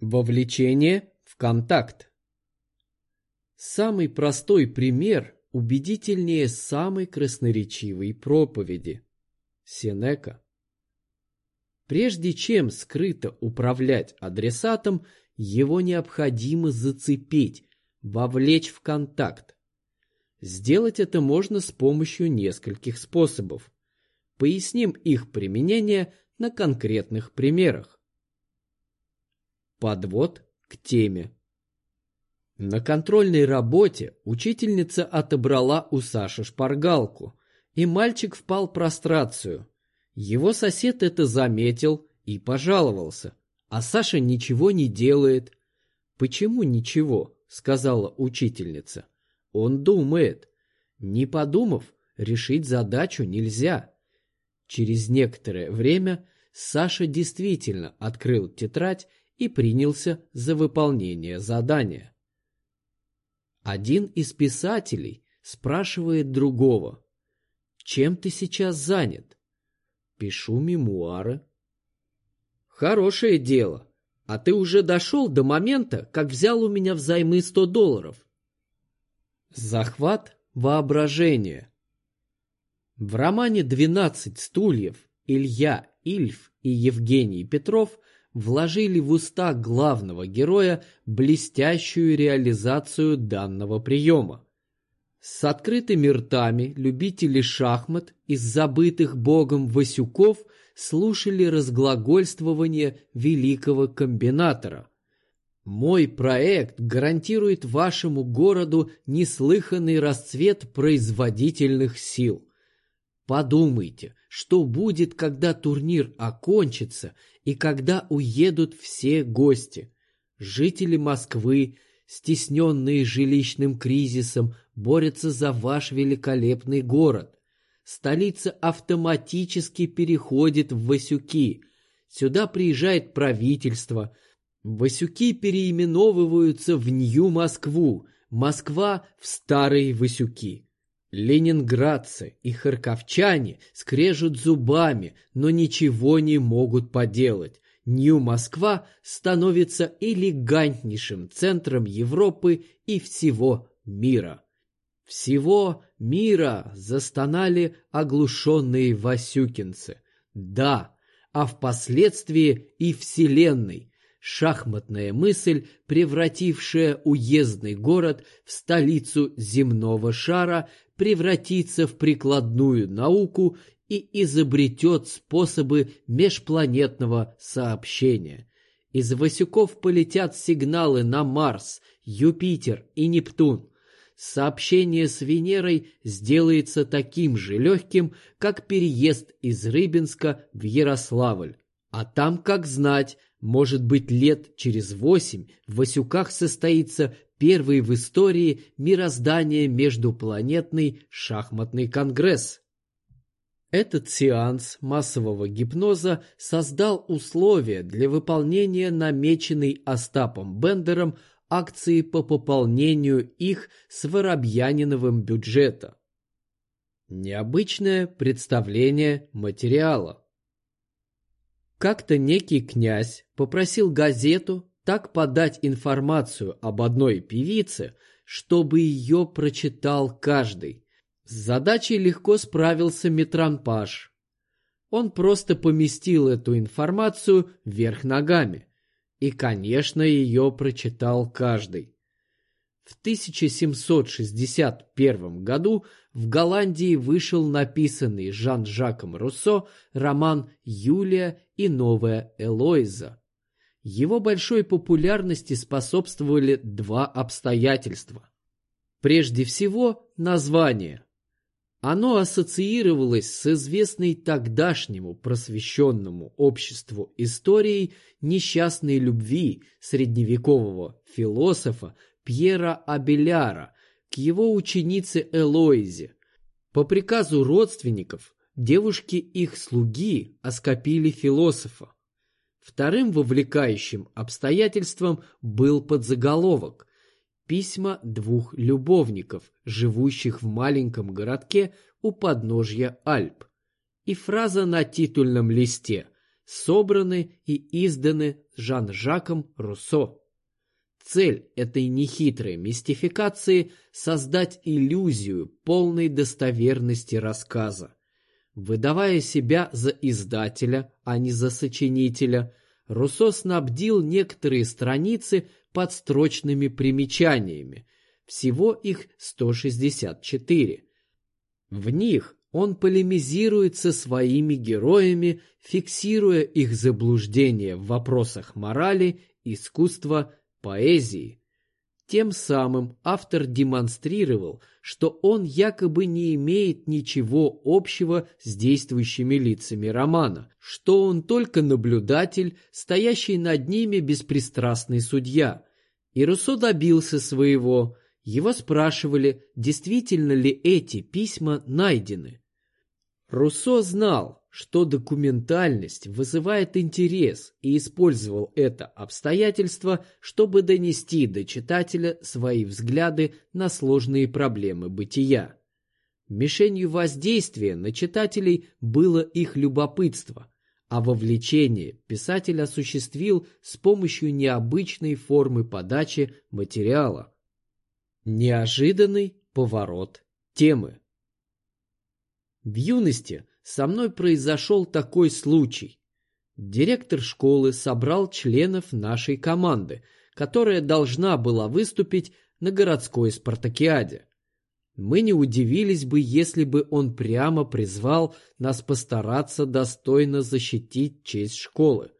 Вовлечение в контакт. Самый простой пример убедительнее самой красноречивой проповеди. Сенека. Прежде чем скрыто управлять адресатом, его необходимо зацепить, вовлечь в контакт. Сделать это можно с помощью нескольких способов. Поясним их применение на конкретных примерах. Подвод к теме. На контрольной работе учительница отобрала у Саши шпаргалку, и мальчик впал в прострацию. Его сосед это заметил и пожаловался, а Саша ничего не делает. «Почему ничего?» — сказала учительница. «Он думает. Не подумав, решить задачу нельзя». Через некоторое время Саша действительно открыл тетрадь и принялся за выполнение задания. Один из писателей спрашивает другого. «Чем ты сейчас занят?» «Пишу мемуары». «Хорошее дело. А ты уже дошел до момента, как взял у меня взаймы сто долларов?» Захват воображения. В романе «Двенадцать стульев» Илья Ильф и Евгений Петров вложили в уста главного героя блестящую реализацию данного приема. С открытыми ртами любители шахмат из забытых богом Васюков слушали разглагольствование великого комбинатора. «Мой проект гарантирует вашему городу неслыханный расцвет производительных сил. Подумайте, что будет, когда турнир окончится и когда уедут все гости. Жители Москвы, стесненные жилищным кризисом, борются за ваш великолепный город. Столица автоматически переходит в Васюки. Сюда приезжает правительство. Васюки переименовываются в Нью-Москву, Москва в Старые Васюки. Ленинградцы и харьковчане скрежут зубами, но ничего не могут поделать. Нью-Москва становится элегантнейшим центром Европы и всего мира. Всего мира застонали оглушенные васюкинцы. Да, а впоследствии и вселенной. Шахматная мысль, превратившая уездный город в столицу земного шара, превратится в прикладную науку и изобретет способы межпланетного сообщения. Из Васюков полетят сигналы на Марс, Юпитер и Нептун. Сообщение с Венерой сделается таким же легким, как переезд из Рыбинска в Ярославль. А там, как знать, может быть, лет через восемь в Васюках состоится первый в истории мироздания междупланетный шахматный конгресс. Этот сеанс массового гипноза создал условия для выполнения намеченной Остапом Бендером акции по пополнению их с Воробьяниновым бюджета. Необычное представление материала. Как-то некий князь попросил газету так подать информацию об одной певице, чтобы ее прочитал каждый. С задачей легко справился Метранпаш. Он просто поместил эту информацию вверх ногами. И, конечно, ее прочитал каждый. В 1761 году в Голландии вышел написанный Жан-Жаком Руссо роман «Юлия и новая Элойза», его большой популярности способствовали два обстоятельства. Прежде всего, название. Оно ассоциировалось с известной тогдашнему просвещенному обществу историей несчастной любви средневекового философа Пьера Абеляра к его ученице Элоизе. По приказу родственников девушки их слуги оскопили философа. Вторым вовлекающим обстоятельством был подзаголовок «Письма двух любовников, живущих в маленьком городке у подножья Альп» и фраза на титульном листе собраны и изданы Жан-Жаком Руссо. Цель этой нехитрой мистификации – создать иллюзию полной достоверности рассказа. Выдавая себя за издателя, а не за сочинителя, Руссо снабдил некоторые страницы подстрочными примечаниями, всего их 164. В них он полемизирует со своими героями, фиксируя их заблуждения в вопросах морали, искусства, поэзии. Тем самым автор демонстрировал, что он якобы не имеет ничего общего с действующими лицами романа, что он только наблюдатель, стоящий над ними беспристрастный судья. И Руссо добился своего. Его спрашивали, действительно ли эти письма найдены. Руссо знал, что документальность вызывает интерес и использовал это обстоятельство, чтобы донести до читателя свои взгляды на сложные проблемы бытия. Мишенью воздействия на читателей было их любопытство, а вовлечение писатель осуществил с помощью необычной формы подачи материала. Неожиданный поворот темы. В юности со мной произошел такой случай. Директор школы собрал членов нашей команды, которая должна была выступить на городской спартакиаде. Мы не удивились бы, если бы он прямо призвал нас постараться достойно защитить честь школы.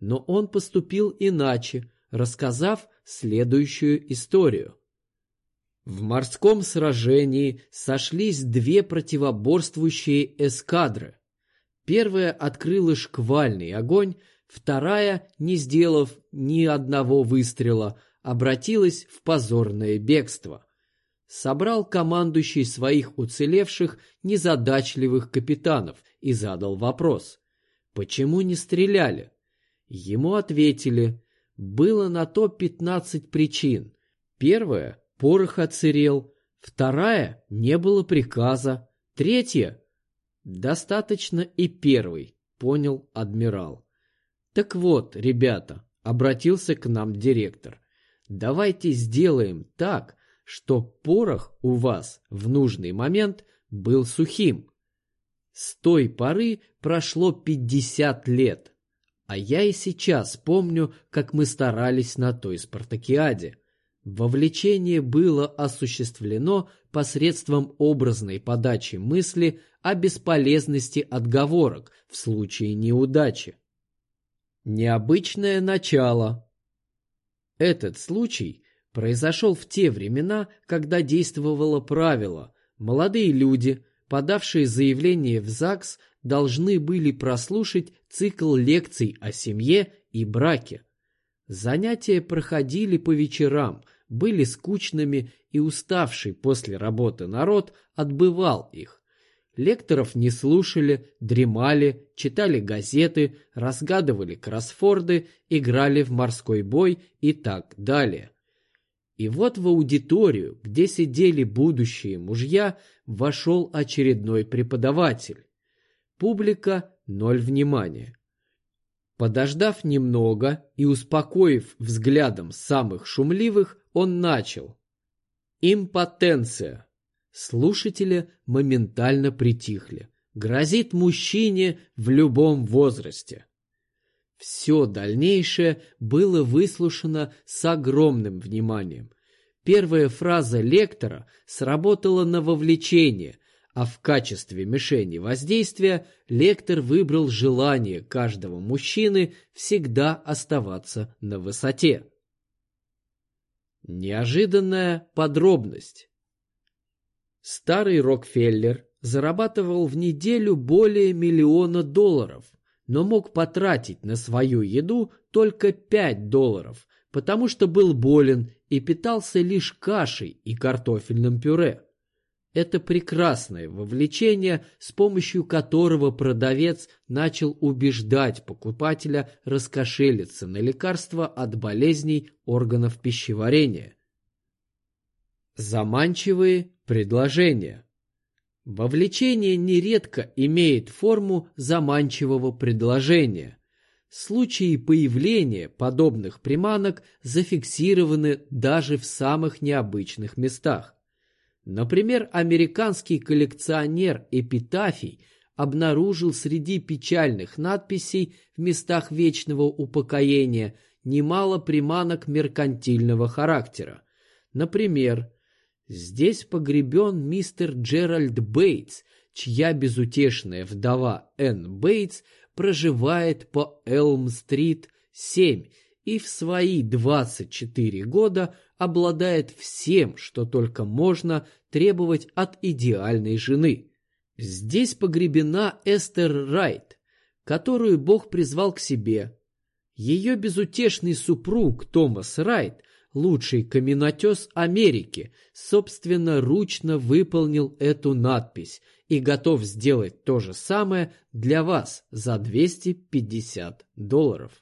Но он поступил иначе, рассказав следующую историю. В морском сражении сошлись две противоборствующие эскадры. Первая открыла шквальный огонь, вторая, не сделав ни одного выстрела, обратилась в позорное бегство. Собрал командующий своих уцелевших незадачливых капитанов и задал вопрос. Почему не стреляли? Ему ответили, было на то пятнадцать причин. Первая порох отсырел, вторая — не было приказа, третья — достаточно и первый, понял адмирал. Так вот, ребята, обратился к нам директор, давайте сделаем так, что порох у вас в нужный момент был сухим. С той поры прошло пятьдесят лет, а я и сейчас помню, как мы старались на той спартакиаде. Вовлечение было осуществлено посредством образной подачи мысли о бесполезности отговорок в случае неудачи. Необычное начало. Этот случай произошел в те времена, когда действовало правило «молодые люди, подавшие заявление в ЗАГС, должны были прослушать цикл лекций о семье и браке». Занятия проходили по вечерам – были скучными, и уставший после работы народ отбывал их. Лекторов не слушали, дремали, читали газеты, разгадывали кроссфорды, играли в морской бой и так далее. И вот в аудиторию, где сидели будущие мужья, вошел очередной преподаватель. Публика – ноль внимания. Подождав немного и успокоив взглядом самых шумливых, он начал. Импотенция. Слушатели моментально притихли. Грозит мужчине в любом возрасте. Все дальнейшее было выслушано с огромным вниманием. Первая фраза лектора сработала на вовлечение, а в качестве мишени воздействия лектор выбрал желание каждого мужчины всегда оставаться на высоте. Неожиданная подробность. Старый Рокфеллер зарабатывал в неделю более миллиона долларов, но мог потратить на свою еду только 5 долларов, потому что был болен и питался лишь кашей и картофельным пюре. Это прекрасное вовлечение, с помощью которого продавец начал убеждать покупателя раскошелиться на лекарства от болезней органов пищеварения. Заманчивые предложения. Вовлечение нередко имеет форму заманчивого предложения. Случаи появления подобных приманок зафиксированы даже в самых необычных местах. Например, американский коллекционер эпитафий обнаружил среди печальных надписей в местах вечного упокоения немало приманок меркантильного характера. Например, Здесь погребен мистер Джеральд Бейтс, чья безутешная вдова Энн Бейтс проживает по Элм-стрит 7 и в свои 24 года обладает всем, что только можно требовать от идеальной жены. Здесь погребена Эстер Райт, которую Бог призвал к себе. Ее безутешный супруг Томас Райт лучший каменотес Америки, собственноручно выполнил эту надпись и готов сделать то же самое для вас за 250 долларов.